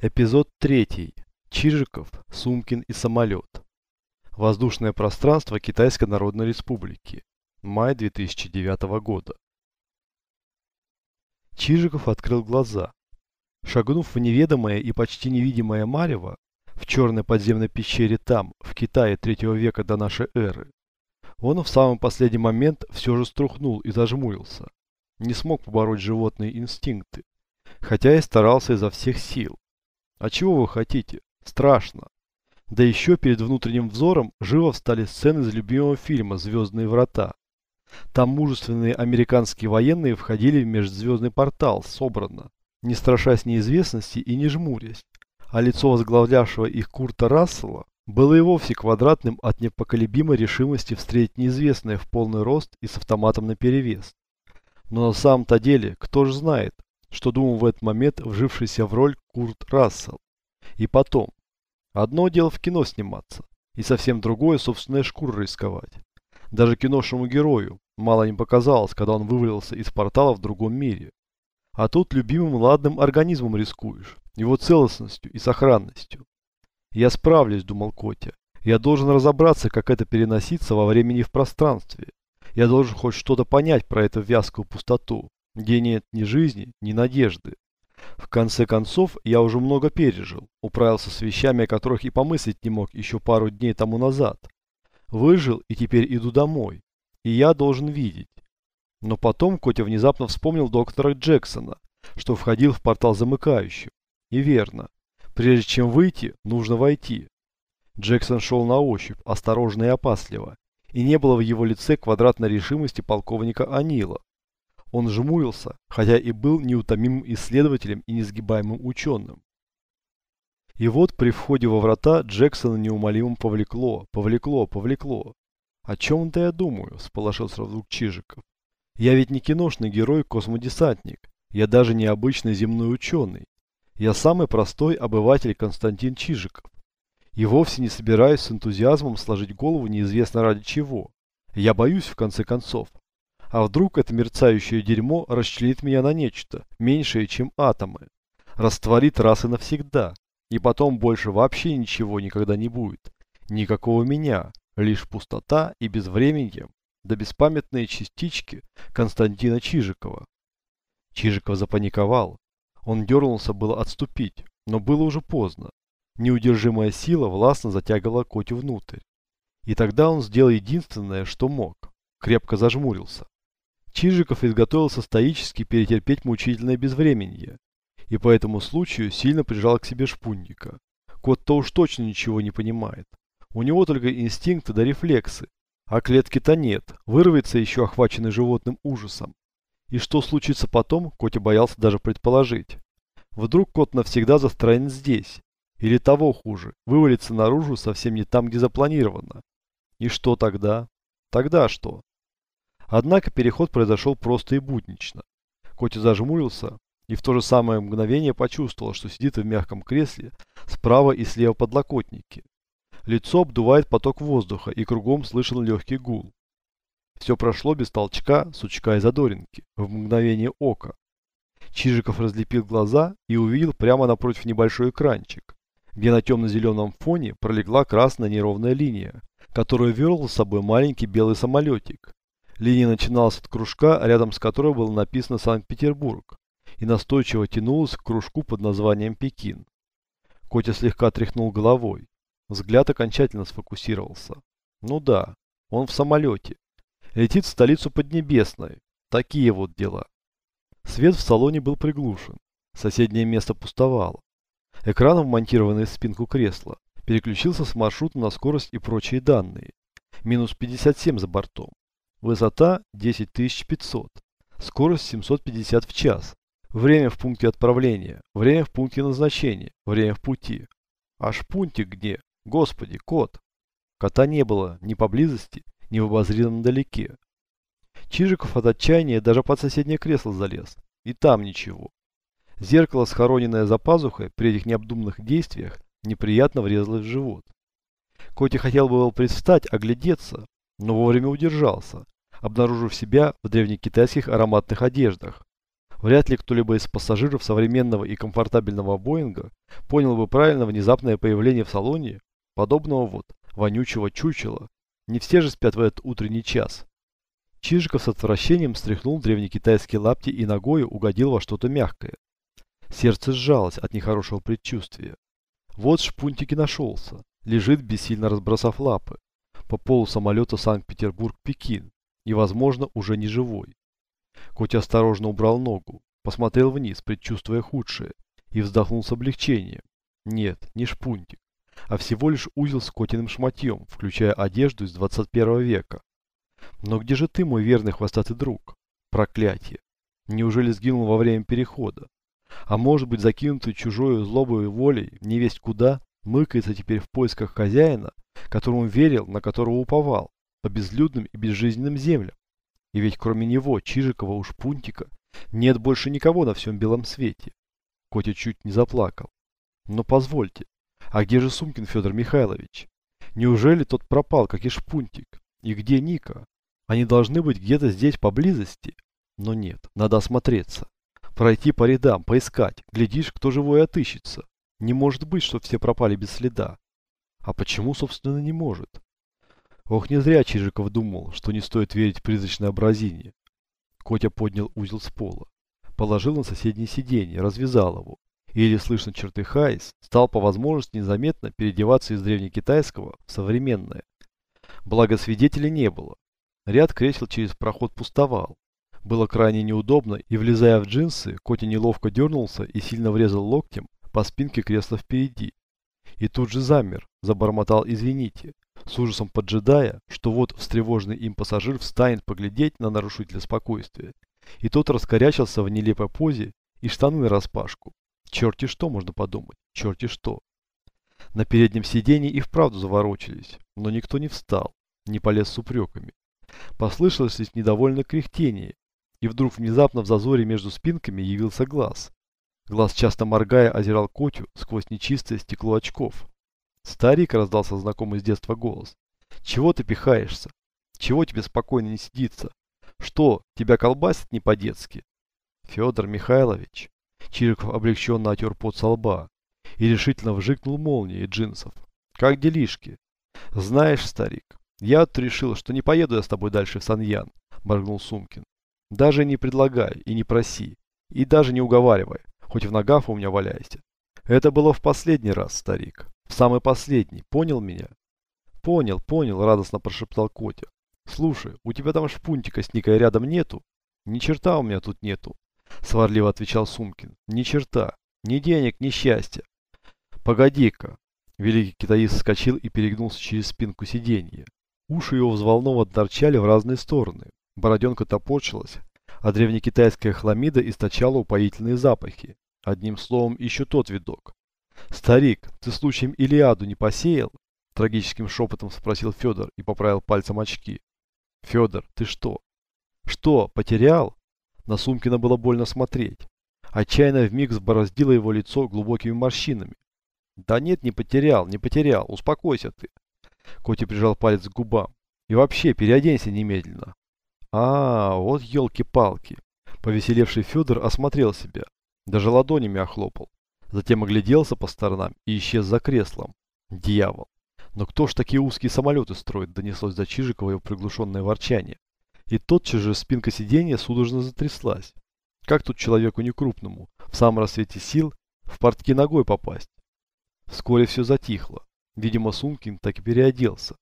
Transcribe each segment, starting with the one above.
Эпизод 3. Чижиков, Сумкин и самолет. Воздушное пространство Китайской Народной Республики. Май 2009 года. Чижиков открыл глаза. Шагнув в неведомое и почти невидимое марево, в черной подземной пещере там, в Китае третьего века до нашей эры, он в самый последний момент все же струхнул и зажмурился. Не смог побороть животные инстинкты, хотя и старался изо всех сил. А чего вы хотите? Страшно. Да еще перед внутренним взором живо встали сцены из любимого фильма «Звездные врата». Там мужественные американские военные входили в межзвездный портал собранно, не страшась неизвестности и не жмурясь, а лицо возглавлявшего их Курта Рассела было и вовсе квадратным от непоколебимой решимости встретить неизвестное в полный рост и с автоматом наперевес. Но на самом-то деле, кто же знает, что думал в этот момент вжившийся в роль Курт Рассел. И потом, одно дело в кино сниматься, и совсем другое собственная шкура рисковать. Даже киношному герою мало не показалось, когда он вывалился из портала в другом мире. А тут любимым ладным организмом рискуешь, его целостностью и сохранностью. «Я справлюсь», — думал Котя. «Я должен разобраться, как это переноситься во времени и в пространстве. Я должен хоть что-то понять про эту вязкую пустоту где нет ни жизни, ни надежды. В конце концов, я уже много пережил, управился с вещами, о которых и помыслить не мог еще пару дней тому назад. Выжил и теперь иду домой. И я должен видеть. Но потом Котя внезапно вспомнил доктора Джексона, что входил в портал замыкающего. И верно. Прежде чем выйти, нужно войти. Джексон шел на ощупь, осторожно и опасливо. И не было в его лице квадратной решимости полковника Анила, он жмурился, хотя и был неутомимым исследователем и несгибаемым ученым. И вот при входе во врата Джексона неумолимо повлекло, повлекло, повлекло. «О чем-то я думаю», – сполошился вдруг Чижиков. «Я ведь не киношный герой-космодесантник. Я даже не обычный земной ученый. Я самый простой обыватель Константин Чижиков. И вовсе не собираюсь с энтузиазмом сложить голову неизвестно ради чего. Я боюсь, в конце концов, а вдруг это мерцающее дерьмо расчленит меня на нечто, меньшее, чем атомы. Растворит раз и навсегда. И потом больше вообще ничего никогда не будет. Никакого меня. Лишь пустота и безвременье. Да беспамятные частички Константина Чижикова. Чижиков запаниковал. Он дернулся было отступить, но было уже поздно. Неудержимая сила властно затягивала Котю внутрь. И тогда он сделал единственное, что мог. Крепко зажмурился. Чижиков изготовился стоически перетерпеть мучительное безвременье, и по этому случаю сильно прижал к себе шпунника. Кот-то уж точно ничего не понимает. У него только инстинкты да рефлексы, а клетки-то нет, вырвется еще охваченный животным ужасом. И что случится потом, Котя боялся даже предположить. Вдруг кот навсегда застроен здесь, или того хуже, вывалится наружу совсем не там, где запланировано. И что тогда? Тогда что? Однако переход произошел просто и буднично. Котя зажмурился и в то же самое мгновение почувствовал, что сидит в мягком кресле справа и слева подлокотники. Лицо обдувает поток воздуха и кругом слышен легкий гул. Все прошло без толчка, сучка и задоринки, в мгновение ока. Чижиков разлепил глаза и увидел прямо напротив небольшой экранчик, где на темно-зеленом фоне пролегла красная неровная линия, которую вел с собой маленький белый самолетик, Линия начиналась от кружка, рядом с которой было написано «Санкт-Петербург», и настойчиво тянулась к кружку под названием «Пекин». Котя слегка тряхнул головой. Взгляд окончательно сфокусировался. Ну да, он в самолете. Летит в столицу Поднебесной. Такие вот дела. Свет в салоне был приглушен. Соседнее место пустовало. Экран, вмонтированный в спинку кресла, переключился с маршрута на скорость и прочие данные. Минус 57 за бортом. Высота 10500. Скорость 750 в час. Время в пункте отправления. Время в пункте назначения. Время в пути. Аж пунктик где? Господи, кот. Кота не было ни поблизости, ни в обозримом далеке. Чижиков от отчаяния даже под соседнее кресло залез. И там ничего. Зеркало, схороненное за пазухой, при этих необдуманных действиях, неприятно врезалось в живот. Котя хотел бы привстать, оглядеться, но вовремя удержался, обнаружив себя в древнекитайских ароматных одеждах. Вряд ли кто-либо из пассажиров современного и комфортабельного Боинга понял бы правильно внезапное появление в салоне подобного вот вонючего чучела. Не все же спят в этот утренний час. Чижиков с отвращением стряхнул древнекитайские лапти и ногою угодил во что-то мягкое. Сердце сжалось от нехорошего предчувствия. Вот шпунтик и нашелся. Лежит, бессильно разбросав лапы. По полу самолета Санкт-Петербург-Пекин. И, возможно, уже не живой. Котя осторожно убрал ногу. Посмотрел вниз, предчувствуя худшее. И вздохнул с облегчением. Нет, не шпунтик. А всего лишь узел с котиным шматьем, включая одежду из 21 века. Но где же ты, мой верный хвостатый друг? Проклятие. Неужели сгинул во время перехода? А может быть, закинутый чужой злобой волей, не весть куда, мыкается теперь в поисках хозяина, которому верил, на которого уповал, по безлюдным и безжизненным землям. И ведь кроме него, Чижикова уж Пунтика, нет больше никого на всем белом свете. Котя чуть не заплакал. Но позвольте, а где же Сумкин Федор Михайлович? Неужели тот пропал, как и Шпунтик? И где Ника? Они должны быть где-то здесь поблизости. Но нет, надо осмотреться. Пройти по рядам, поискать. Глядишь, кто живой отыщется. Не может быть, что все пропали без следа. А почему, собственно, не может? Ох, не зря Чижиков думал, что не стоит верить призрачной образине. Котя поднял узел с пола, положил на соседнее сиденье, развязал его. И, еле слышно чертыхаясь, стал по возможности незаметно переодеваться из древнекитайского в современное. Благо свидетелей не было. Ряд кресел через проход пустовал. Было крайне неудобно, и влезая в джинсы, Котя неловко дернулся и сильно врезал локтем по спинке кресла впереди. И тут же замер, забормотал «извините», с ужасом поджидая, что вот встревоженный им пассажир встанет поглядеть на нарушителя спокойствия. И тот раскорячился в нелепой позе и штаны распашку. Черти что, можно подумать, черти что. На переднем сиденье и вправду заворочились, но никто не встал, не полез с упреками. Послышалось лишь недовольное кряхтение, и вдруг внезапно в зазоре между спинками явился глаз. Глаз, часто моргая, озирал Котю сквозь нечистое стекло очков. «Старик!» – раздался знакомый с детства голос. «Чего ты пихаешься? Чего тебе спокойно не сидится? Что, тебя колбасит не по-детски?» «Федор Михайлович!» Чириков облегченно отер пот со лба и решительно вжикнул молнией джинсов. «Как делишки?» «Знаешь, старик, я вот решил, что не поеду я с тобой дальше в Саньян», – моргнул Сумкин. «Даже не предлагай и не проси, и даже не уговаривай, хоть в ногах у меня валяйся. Это было в последний раз, старик. В самый последний. Понял меня? Понял, понял, радостно прошептал Котя. Слушай, у тебя там шпунтика с Никой рядом нету? Ни черта у меня тут нету. Сварливо отвечал Сумкин. Ни черта. Ни денег, ни счастья. Погоди-ка. Великий китаист вскочил и перегнулся через спинку сиденья. Уши его взволнованно торчали в разные стороны. Бороденка топорчилась, а древнекитайская хламида источала упоительные запахи. Одним словом, еще тот видок. «Старик, ты случаем Илиаду не посеял?» Трагическим шепотом спросил Федор и поправил пальцем очки. «Федор, ты что?» «Что, потерял?» На Сумкина было больно смотреть. Отчаянно вмиг сбороздило его лицо глубокими морщинами. «Да нет, не потерял, не потерял, успокойся ты». Коти прижал палец к губам. «И вообще, переоденься немедленно». «А, вот елки-палки». Повеселевший Федор осмотрел себя. Даже ладонями охлопал. Затем огляделся по сторонам и исчез за креслом. Дьявол. Но кто ж такие узкие самолеты строит, донеслось до Чижикова его приглушенное ворчание. И тотчас же спинка сиденья судорожно затряслась. Как тут человеку некрупному, в самом рассвете сил, в портки ногой попасть? Вскоре все затихло. Видимо, Сумкин так и переоделся.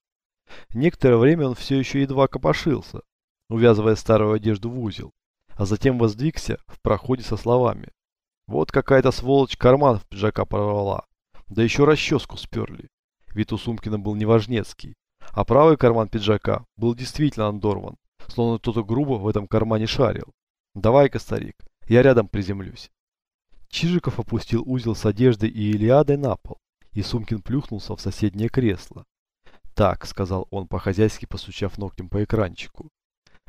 Некоторое время он все еще едва копошился, увязывая старую одежду в узел, а затем воздвигся в проходе со словами. Вот какая-то сволочь карман в пиджака порвала. Да еще расческу сперли. Вид у Сумкина был неважнецкий. А правый карман пиджака был действительно надорван, словно кто-то грубо в этом кармане шарил. «Давай-ка, старик, я рядом приземлюсь». Чижиков опустил узел с одеждой и Илиадой на пол, и Сумкин плюхнулся в соседнее кресло. «Так», — сказал он, по-хозяйски постучав ногтем по экранчику.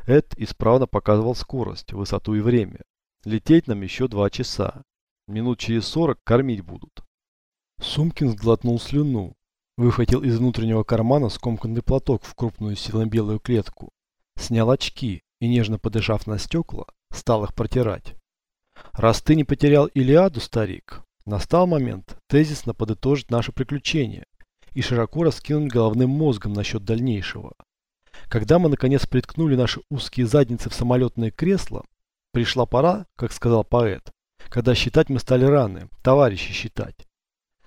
Эд исправно показывал скорость, высоту и время. Лететь нам еще два часа. Минут через сорок кормить будут. Сумкин сглотнул слюну, выхватил из внутреннего кармана скомканный платок в крупную силно-белую клетку, снял очки и, нежно подышав на стекла, стал их протирать. Раз ты не потерял Илиаду, старик, настал момент тезисно подытожить наше приключение и широко раскинуть головным мозгом насчет дальнейшего. Когда мы наконец приткнули наши узкие задницы в самолетное кресло, пришла пора, как сказал поэт, когда считать мы стали раны, товарищи считать.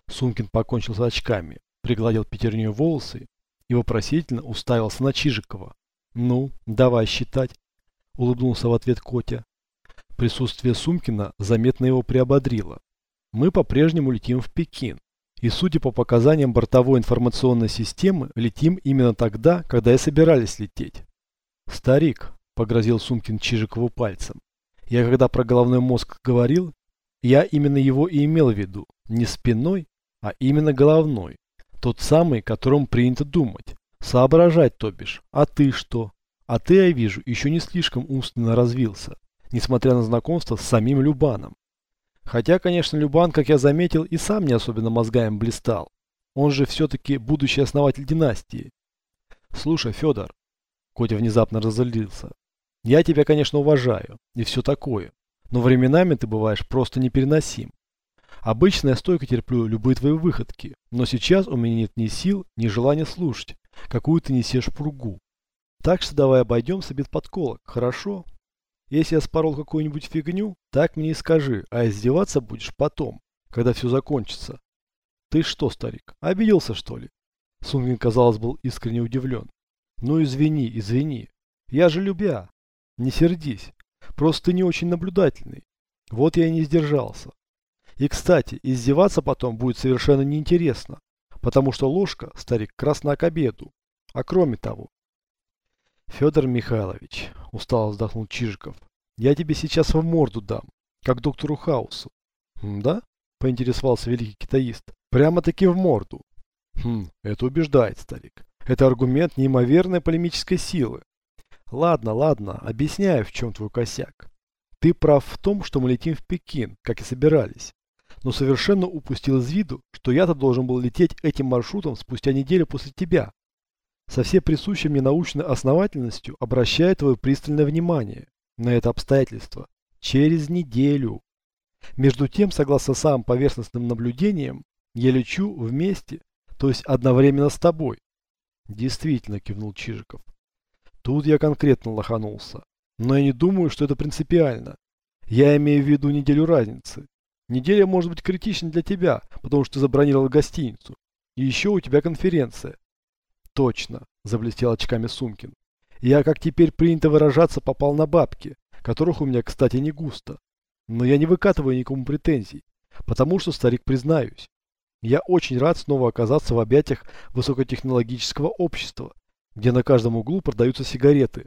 Сумкин покончил с очками, пригладил пятерней волосы и вопросительно уставился на Чижикова. «Ну, давай считать», — улыбнулся в ответ Котя. Присутствие Сумкина заметно его приободрило. Мы по-прежнему летим в Пекин. И судя по показаниям бортовой информационной системы, летим именно тогда, когда и собирались лететь. «Старик», — погрозил Сумкин Чижикову пальцем, — «я когда про головной мозг говорил, я именно его и имел в виду, не спиной, а именно головной, тот самый, которым принято думать, соображать, то бишь. А ты что? А ты, я вижу, еще не слишком умственно развился, несмотря на знакомство с самим Любаном. Хотя, конечно, Любан, как я заметил, и сам не особенно мозгаем блистал. Он же все-таки будущий основатель династии. Слушай, Федор, Котя внезапно разозлился. Я тебя, конечно, уважаю, и все такое. Но временами ты бываешь просто непереносим. Обычно я стойко терплю любые твои выходки, но сейчас у меня нет ни сил, ни желания слушать, какую ты несешь пругу. Так что давай обойдемся без подколок, хорошо? Если я спорол какую-нибудь фигню, так мне и скажи, а издеваться будешь потом, когда все закончится. Ты что, старик, обиделся что ли? Сунгин, казалось, был искренне удивлен. Ну извини, извини. Я же любя. Не сердись. Просто ты не очень наблюдательный. Вот я и не сдержался. И, кстати, издеваться потом будет совершенно неинтересно, потому что ложка, старик, красна к обеду. А кроме того, Федор Михайлович, устало вздохнул Чижиков, я тебе сейчас в морду дам, как доктору Хаусу. Да? Поинтересовался великий китаист. Прямо-таки в морду. Хм, это убеждает, старик. Это аргумент неимоверной полемической силы. Ладно, ладно, объясняю, в чем твой косяк. Ты прав в том, что мы летим в Пекин, как и собирались. Но совершенно упустил из виду, что я-то должен был лететь этим маршрутом спустя неделю после тебя со всей присущей мне научной основательностью обращаю твое пристальное внимание на это обстоятельство. Через неделю. Между тем, согласно самым поверхностным наблюдениям, я лечу вместе, то есть одновременно с тобой. Действительно, кивнул Чижиков. Тут я конкретно лоханулся. Но я не думаю, что это принципиально. Я имею в виду неделю разницы. Неделя может быть критична для тебя, потому что ты забронировал гостиницу. И еще у тебя конференция. Точно, заблестел очками Сумкин. Я, как теперь принято выражаться, попал на бабки, которых у меня, кстати, не густо. Но я не выкатываю никому претензий, потому что, старик, признаюсь, я очень рад снова оказаться в объятиях высокотехнологического общества, где на каждом углу продаются сигареты.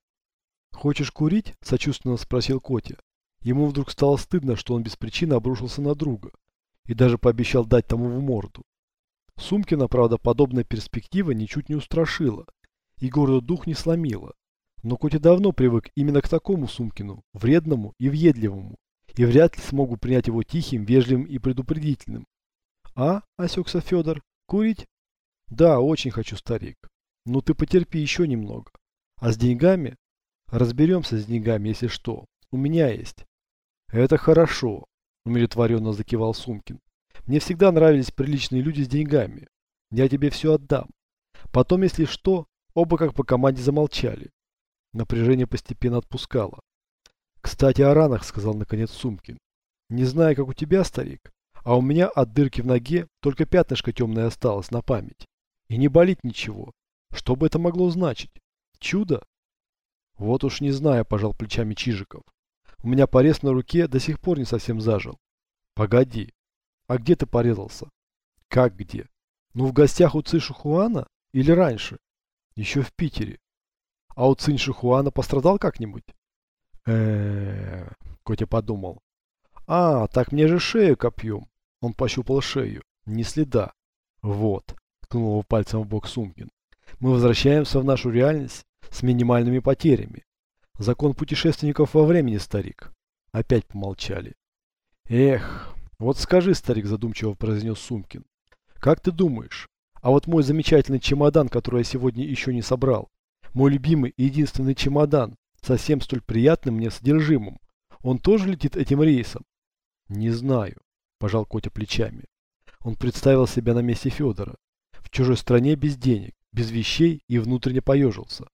«Хочешь курить?» – сочувственно спросил Котя. Ему вдруг стало стыдно, что он без причины обрушился на друга, и даже пообещал дать тому в морду. Сумкина, правда, подобная перспектива ничуть не устрашила и городу дух не сломила. Но Котя давно привык именно к такому Сумкину, вредному и въедливому, и вряд ли смогу принять его тихим, вежливым и предупредительным. А, осекся Федор, курить? Да, очень хочу, старик. Но ты потерпи еще немного. А с деньгами? Разберемся с деньгами, если что. У меня есть. Это хорошо, умиротворенно закивал Сумкин. Мне всегда нравились приличные люди с деньгами. Я тебе все отдам. Потом, если что, оба как по команде замолчали. Напряжение постепенно отпускало. «Кстати, о ранах», — сказал наконец Сумкин. «Не знаю, как у тебя, старик, а у меня от дырки в ноге только пятнышко темное осталось на память. И не болит ничего. Что бы это могло значить? Чудо?» «Вот уж не знаю», — пожал плечами Чижиков. «У меня порез на руке до сих пор не совсем зажил». «Погоди, а где ты порезался? Как где? Ну в гостях у Ци Шихуана? Или раньше? Еще в Питере. А у Цинь Шихуана пострадал как-нибудь? Котя подумал. А, так мне же шею копьем. Он пощупал шею. Ни следа. Вот. Ткнул его пальцем в бок Сумкин. Мы возвращаемся в нашу реальность с минимальными потерями. Закон путешественников во времени, старик. Опять помолчали. Эх, вот скажи, старик задумчиво произнес Сумкин. Как ты думаешь, а вот мой замечательный чемодан, который я сегодня еще не собрал, мой любимый и единственный чемодан, совсем столь приятным мне содержимым, он тоже летит этим рейсом? Не знаю, пожал Котя плечами. Он представил себя на месте Федора. В чужой стране без денег, без вещей и внутренне поежился.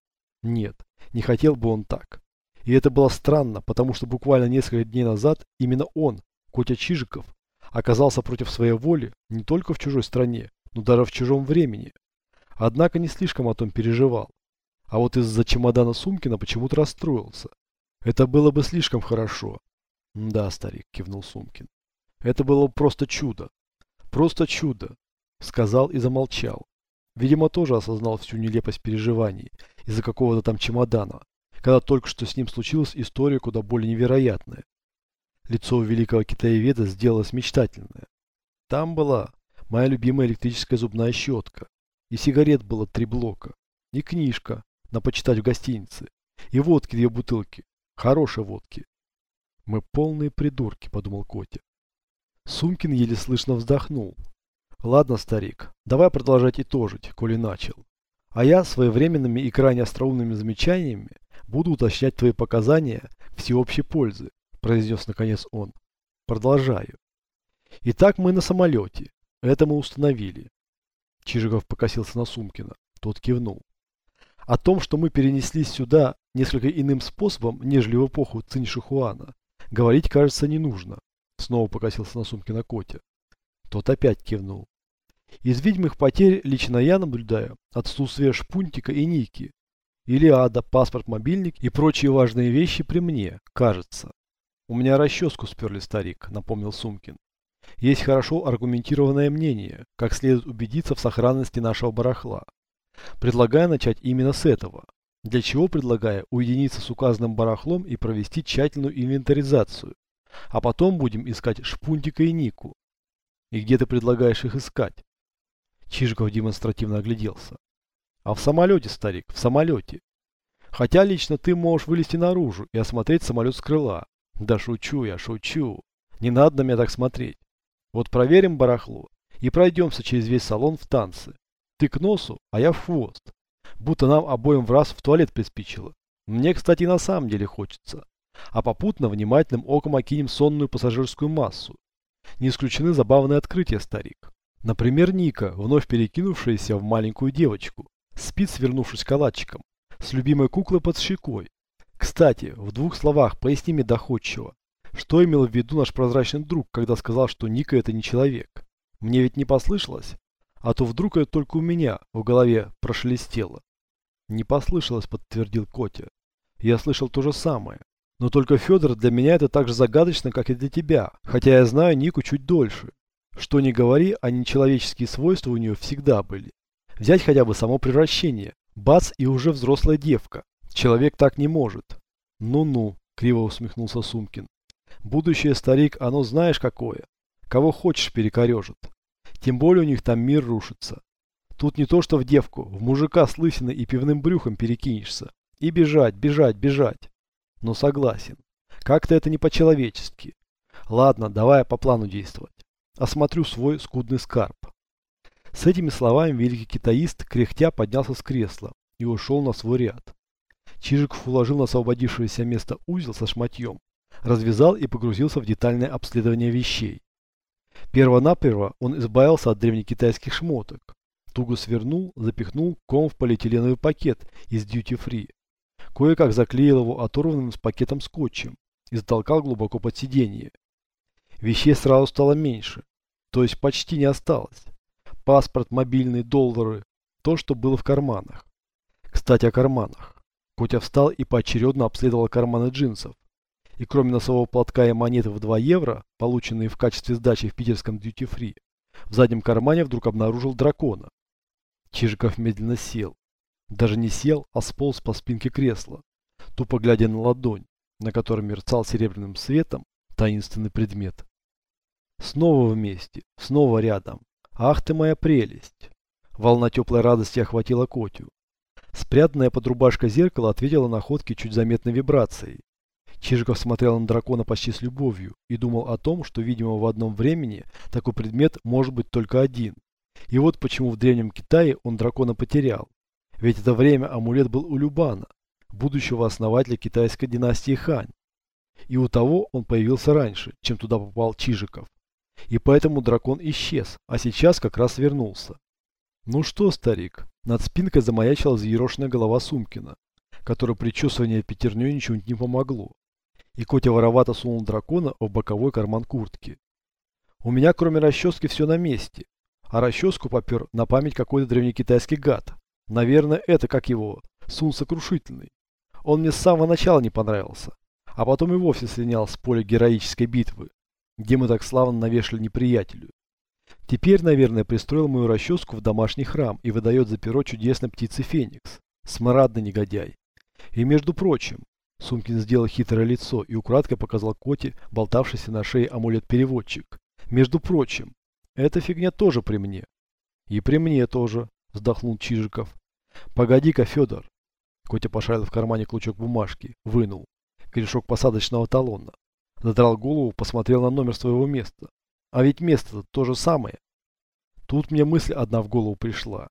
Нет, не хотел бы он так. И это было странно, потому что буквально несколько дней назад именно он, Котя Чижиков, оказался против своей воли не только в чужой стране, но даже в чужом времени. Однако не слишком о том переживал. А вот из-за чемодана Сумкина почему-то расстроился. Это было бы слишком хорошо. Да, старик, кивнул Сумкин. Это было просто чудо. Просто чудо, сказал и замолчал. Видимо, тоже осознал всю нелепость переживаний из-за какого-то там чемодана, когда только что с ним случилась история куда более невероятная. Лицо у великого китаеведа сделалось мечтательное. Там была моя любимая электрическая зубная щетка, и сигарет было три блока, и книжка на почитать в гостинице, и водки две бутылки, хорошей водки. Мы полные придурки, подумал Котя. Сумкин еле слышно вздохнул. Ладно, старик, давай продолжать итожить, коли начал. А я своевременными и крайне остроумными замечаниями буду уточнять твои показания всеобщей пользы, произнес наконец он. Продолжаю. Итак, мы на самолете. Это мы установили. Чижиков покосился на Сумкина. Тот кивнул. О том, что мы перенеслись сюда несколько иным способом, нежели в эпоху Цинь-Шихуана, говорить, кажется, не нужно. Снова покосился на Сумкина Котя. Тот опять кивнул. Из видимых потерь лично я наблюдаю отсутствие шпунтика и ники. Или ада, паспорт, мобильник и прочие важные вещи при мне, кажется. У меня расческу сперли, старик, напомнил Сумкин. Есть хорошо аргументированное мнение, как следует убедиться в сохранности нашего барахла. Предлагаю начать именно с этого. Для чего предлагаю уединиться с указанным барахлом и провести тщательную инвентаризацию. А потом будем искать шпунтика и нику. И где ты предлагаешь их искать? Чижиков демонстративно огляделся. А в самолете, старик, в самолете. Хотя лично ты можешь вылезти наружу и осмотреть самолет с крыла. Да шучу я, шучу. Не надо на меня так смотреть. Вот проверим барахло и пройдемся через весь салон в танцы. Ты к носу, а я в хвост. Будто нам обоим в раз в туалет приспичило. Мне, кстати, на самом деле хочется. А попутно внимательным оком окинем сонную пассажирскую массу. Не исключены забавные открытия, старик. Например, Ника, вновь перекинувшаяся в маленькую девочку, спит, свернувшись калачиком, с любимой куклой под щекой. Кстати, в двух словах поясни мне доходчиво, что имел в виду наш прозрачный друг, когда сказал, что Ника это не человек? Мне ведь не послышалось? А то вдруг это только у меня в голове прошелестело. Не послышалось, подтвердил Котя. Я слышал то же самое. Но только Федор для меня это так же загадочно, как и для тебя, хотя я знаю Нику чуть дольше. Что ни говори, а нечеловеческие свойства у нее всегда были. Взять хотя бы само превращение. Бац, и уже взрослая девка. Человек так не может. Ну-ну, криво усмехнулся Сумкин. Будущее, старик, оно знаешь какое. Кого хочешь перекорежит. Тем более у них там мир рушится. Тут не то что в девку, в мужика с лысиной и пивным брюхом перекинешься. И бежать, бежать, бежать. Но согласен. Как-то это не по-человечески. Ладно, давай по плану действовать. Осмотрю свой скудный скарб. С этими словами великий китаист, кряхтя, поднялся с кресла и ушел на свой ряд. Чижиков уложил на освободившееся место узел со шматьем развязал и погрузился в детальное обследование вещей. Первонаперво он избавился от древнекитайских шмоток. Туго свернул, запихнул ком в полиэтиленовый пакет из дьюти-фри. Кое-как заклеил его оторванным с пакетом скотчем и затолкал глубоко под сиденье. Вещей сразу стало меньше, то есть почти не осталось. Паспорт, мобильный, доллары, то, что было в карманах. Кстати, о карманах. Котя встал и поочередно обследовал карманы джинсов и кроме носового платка и монеты в 2 евро, полученные в качестве сдачи в питерском дьюти-фри, в заднем кармане вдруг обнаружил дракона. Чижиков медленно сел. Даже не сел, а сполз по спинке кресла, тупо глядя на ладонь, на которой мерцал серебряным светом таинственный предмет. Снова вместе, снова рядом. Ах ты моя прелесть! Волна теплой радости охватила Котю. Спрятанное под рубашкой зеркало ответило находке чуть заметной вибрацией. Чижиков смотрел на дракона почти с любовью и думал о том, что, видимо, в одном времени такой предмет может быть только один. И вот почему в Древнем Китае он дракона потерял. Ведь это время амулет был у Любана, будущего основателя китайской династии Хань. И у того он появился раньше, чем туда попал Чижиков. И поэтому дракон исчез, а сейчас как раз вернулся. Ну что, старик, над спинкой замаячила взъерошенная голова Сумкина, которой причесывание пятерней ничего не помогло. И Котя воровато сунул дракона в боковой карман куртки. У меня кроме расчески все на месте, а расческу попер на память какой-то древнекитайский гад. Наверное, это как его, Сун Сокрушительный. Он мне с самого начала не понравился, а потом и вовсе слинял с поля героической битвы, где мы так славно навешали неприятелю. Теперь, наверное, пристроил мою расческу в домашний храм и выдает за перо чудесной птицы Феникс. Смрадный негодяй. И между прочим, Сумкин сделал хитрое лицо и украдкой показал Коте болтавшийся на шее амулет-переводчик. Между прочим, эта фигня тоже при мне. И при мне тоже, вздохнул Чижиков. Погоди-ка, Федор. Котя пошарил в кармане клочок бумажки, вынул. Корешок посадочного талона. Задрал голову, посмотрел на номер своего места. А ведь место-то то же самое. Тут мне мысль одна в голову пришла.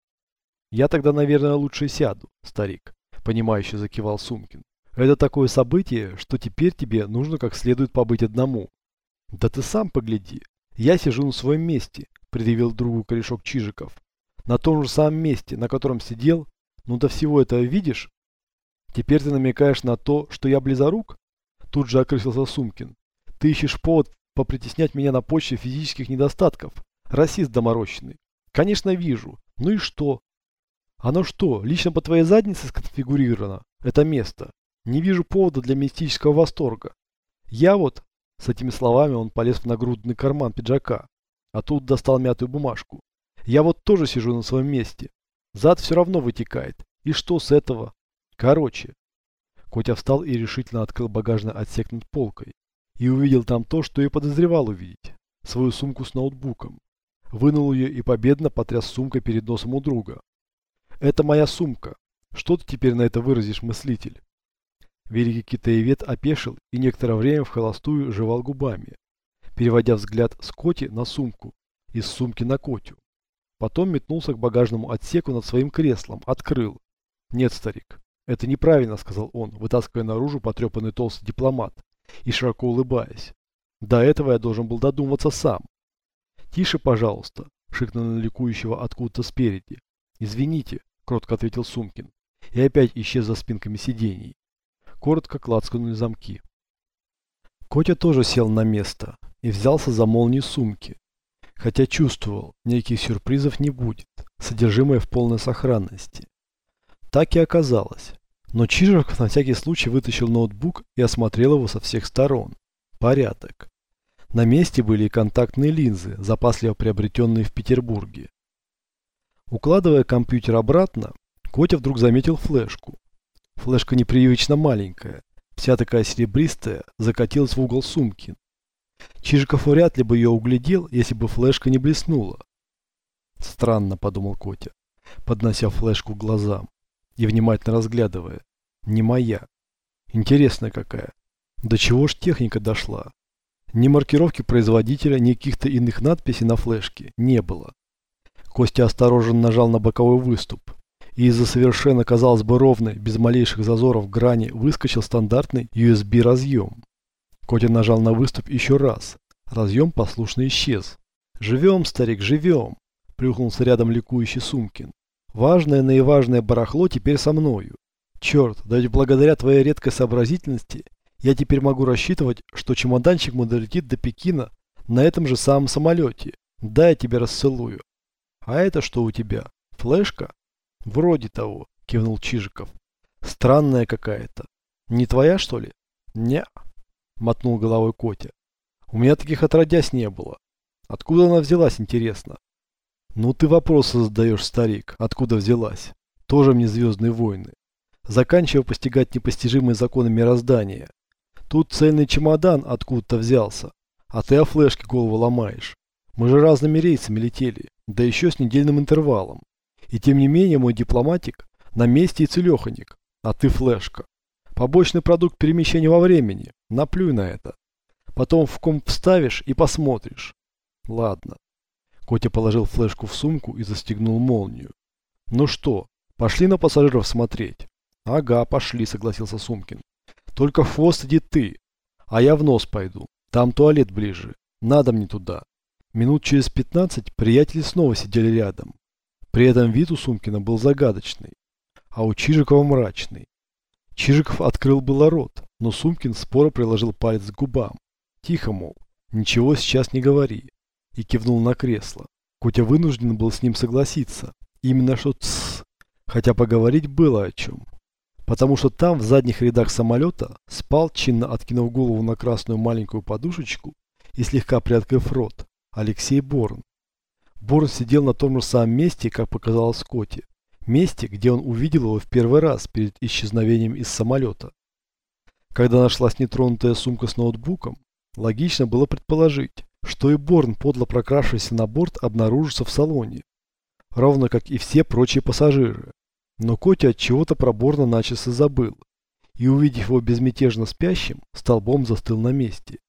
Я тогда, наверное, лучше сяду, старик, понимающе закивал Сумкин. Это такое событие, что теперь тебе нужно как следует побыть одному. Да ты сам погляди. Я сижу на своем месте, предъявил другу корешок Чижиков. На том же самом месте, на котором сидел. Ну до всего этого видишь? Теперь ты намекаешь на то, что я близорук? Тут же окрысился Сумкин. Ты ищешь повод попритеснять меня на почве физических недостатков. Расист доморощенный. Конечно, вижу. Ну и что? Оно что, лично по твоей заднице сконфигурировано? Это место. Не вижу повода для мистического восторга. Я вот... С этими словами он полез в нагрудный карман пиджака. А тут достал мятую бумажку. Я вот тоже сижу на своем месте. Зад все равно вытекает. И что с этого? Короче. Котя встал и решительно открыл багажный отсек над полкой и увидел там то, что и подозревал увидеть. Свою сумку с ноутбуком. Вынул ее и победно потряс сумкой перед носом у друга. «Это моя сумка. Что ты теперь на это выразишь, мыслитель?» Великий китаевед опешил и некоторое время в холостую жевал губами, переводя взгляд с Коти на сумку, из сумки на Котю. Потом метнулся к багажному отсеку над своим креслом, открыл. «Нет, старик, это неправильно», — сказал он, вытаскивая наружу потрепанный толстый дипломат и широко улыбаясь. До этого я должен был додуматься сам. «Тише, пожалуйста», — шикнул на ликующего откуда-то спереди. «Извините», — кротко ответил Сумкин, и опять исчез за спинками сидений. Коротко клацкнули замки. Котя тоже сел на место и взялся за молнию сумки, хотя чувствовал, никаких сюрпризов не будет, содержимое в полной сохранности. Так и оказалось. Но Чижиков на всякий случай вытащил ноутбук и осмотрел его со всех сторон. Порядок. На месте были и контактные линзы, запасливо приобретенные в Петербурге. Укладывая компьютер обратно, Котя вдруг заметил флешку. Флешка непривычно маленькая, вся такая серебристая, закатилась в угол сумки. Чижиков вряд ли бы ее углядел, если бы флешка не блеснула. Странно, подумал Котя, поднося флешку к глазам и внимательно разглядывая. Не моя. Интересная какая. До чего ж техника дошла? Ни маркировки производителя, ни каких-то иных надписей на флешке не было. Костя осторожно нажал на боковой выступ, и из-за совершенно, казалось бы, ровной, без малейших зазоров грани выскочил стандартный USB разъем. Котя нажал на выступ еще раз. Разъем послушно исчез. «Живем, старик, живем!» – плюхнулся рядом ликующий Сумкин. Важное, наиважное барахло теперь со мною. Черт, да ведь благодаря твоей редкой сообразительности я теперь могу рассчитывать, что чемоданчик мой долетит до Пекина на этом же самом самолете. Да, я тебя расцелую. А это что у тебя? Флешка? Вроде того, кивнул Чижиков. Странная какая-то. Не твоя, что ли? Не, мотнул головой Котя. У меня таких отродясь не было. Откуда она взялась, интересно? Ну ты вопросы задаешь, старик, откуда взялась? Тоже мне звездные войны. Заканчивая постигать непостижимые законы мироздания. Тут цельный чемодан откуда-то взялся, а ты о флешке голову ломаешь. Мы же разными рейсами летели, да еще с недельным интервалом. И тем не менее мой дипломатик на месте и целеханик, а ты флешка. Побочный продукт перемещения во времени, наплюй на это. Потом в комп вставишь и посмотришь. Ладно, Котя положил флешку в сумку и застегнул молнию. «Ну что, пошли на пассажиров смотреть?» «Ага, пошли», согласился Сумкин. «Только в хвост иди ты, А я в нос пойду. Там туалет ближе. Надо мне туда. Минут через пятнадцать приятели снова сидели рядом. При этом вид у Сумкина был загадочный, а у Чижикова мрачный. Чижиков открыл было рот, но Сумкин споро приложил палец к губам. Тихо, мол, ничего сейчас не говори. И кивнул на кресло. Котя вынужден был с ним согласиться. Именно что «тссс», хотя поговорить было о чем. Потому что там, в задних рядах самолета, спал, чинно откинув голову на красную маленькую подушечку и слегка приоткрыв рот, Алексей Борн. Борн сидел на том же самом месте, как показалось Коте. Месте, где он увидел его в первый раз перед исчезновением из самолета. Когда нашлась нетронутая сумка с ноутбуком, логично было предположить, что и Борн, подло прокравшийся на борт, обнаружится в салоне, ровно как и все прочие пассажиры. Но Котя от чего-то про Борна начисто забыл, и увидев его безмятежно спящим, столбом застыл на месте.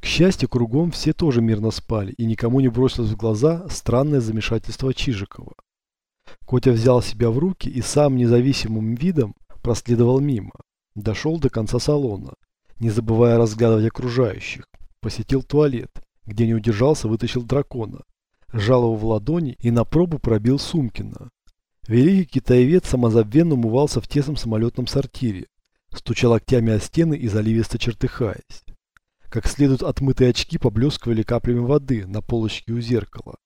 К счастью, кругом все тоже мирно спали, и никому не бросилось в глаза странное замешательство Чижикова. Котя взял себя в руки и сам независимым видом проследовал мимо. Дошел до конца салона, не забывая разглядывать окружающих. Посетил туалет, где не удержался, вытащил дракона. Сжал его в ладони и на пробу пробил Сумкина. Великий китаевед самозабвенно умывался в тесном самолетном сортире, стучал локтями о стены и заливисто чертыхаясь. Как следует отмытые очки поблескивали каплями воды на полочке у зеркала.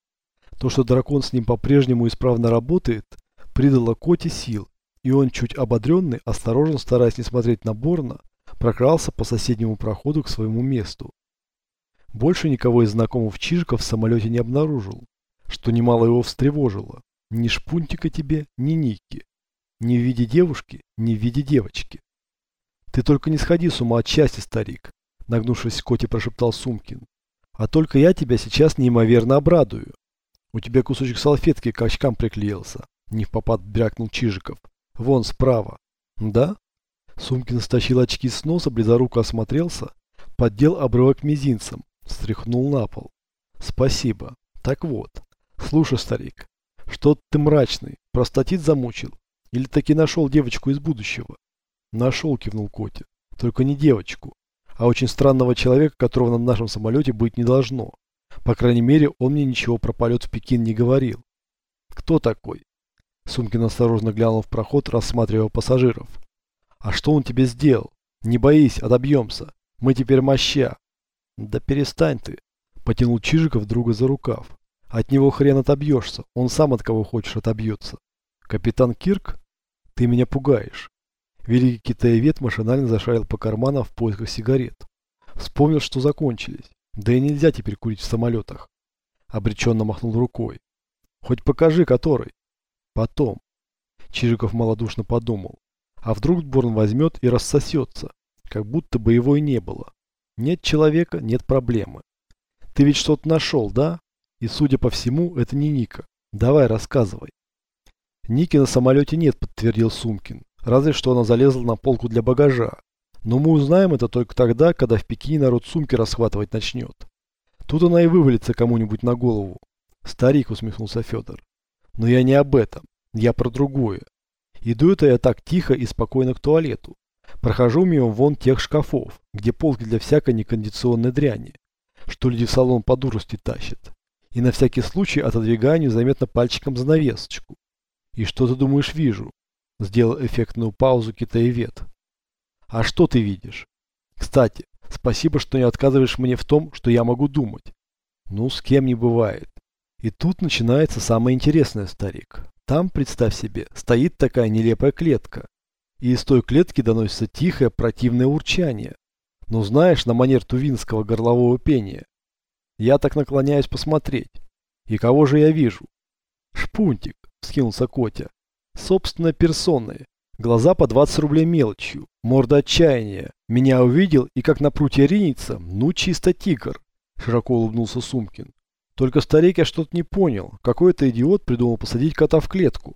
То, что дракон с ним по-прежнему исправно работает, придало Коте сил, и он, чуть ободренный, осторожно стараясь не смотреть на Борна, прокрался по соседнему проходу к своему месту. Больше никого из знакомых Чижиков в самолете не обнаружил, что немало его встревожило. Ни шпунтика тебе, ни ники. Ни в виде девушки, ни в виде девочки. Ты только не сходи с ума от счастья, старик, нагнувшись к Коте, прошептал Сумкин. А только я тебя сейчас неимоверно обрадую. У тебя кусочек салфетки к очкам приклеился. Не в попад брякнул Чижиков. Вон справа. Да? Сумкин стащил очки с носа, близоруко осмотрелся, поддел обрывок мизинцем, стряхнул на пол. Спасибо. Так вот. Слушай, старик, что ты мрачный, простатит замучил? Или таки нашел девочку из будущего? Нашел, кивнул Котя. Только не девочку, а очень странного человека, которого на нашем самолете быть не должно. По крайней мере, он мне ничего про полет в Пекин не говорил. Кто такой? Сумкин осторожно глянул в проход, рассматривая пассажиров. А что он тебе сделал? Не боись, отобьемся. Мы теперь моща. Да перестань ты. Потянул Чижиков друга за рукав. От него хрен отобьешься. Он сам от кого хочешь отобьется. Капитан Кирк? Ты меня пугаешь. Великий китаевед машинально зашарил по карманам в поисках сигарет. Вспомнил, что закончились. Да и нельзя теперь курить в самолетах. Обреченно махнул рукой. Хоть покажи, который. Потом. Чижиков малодушно подумал. А вдруг Борн возьмет и рассосется, как будто бы его и не было. Нет человека, нет проблемы. Ты ведь что-то нашел, да? И судя по всему, это не Ника. Давай, рассказывай. Ники на самолете нет, подтвердил Сумкин. Разве что она залезла на полку для багажа. Но мы узнаем это только тогда, когда в Пекине народ сумки расхватывать начнет. Тут она и вывалится кому-нибудь на голову. Старик, усмехнулся Федор. Но я не об этом. Я про другое. Иду это я так тихо и спокойно к туалету. Прохожу мимо вон тех шкафов, где полки для всякой некондиционной дряни, что люди в салон по дурости тащат. И на всякий случай отодвигаю незаметно пальчиком занавесочку. И что ты думаешь вижу? Сделал эффектную паузу китаевед. А что ты видишь? Кстати, спасибо, что не отказываешь мне в том, что я могу думать. Ну, с кем не бывает. И тут начинается самое интересное, старик. Там, представь себе, стоит такая нелепая клетка. И из той клетки доносится тихое противное урчание. Ну знаешь, на манер тувинского горлового пения. Я так наклоняюсь посмотреть. И кого же я вижу? Шпунтик, вскинулся Котя. Собственно персоной. Глаза по 20 рублей мелочью, морда отчаяния. Меня увидел и как на прутье ринется, ну чисто тигр. Широко улыбнулся Сумкин. Только старик я что-то не понял. Какой-то идиот придумал посадить кота в клетку.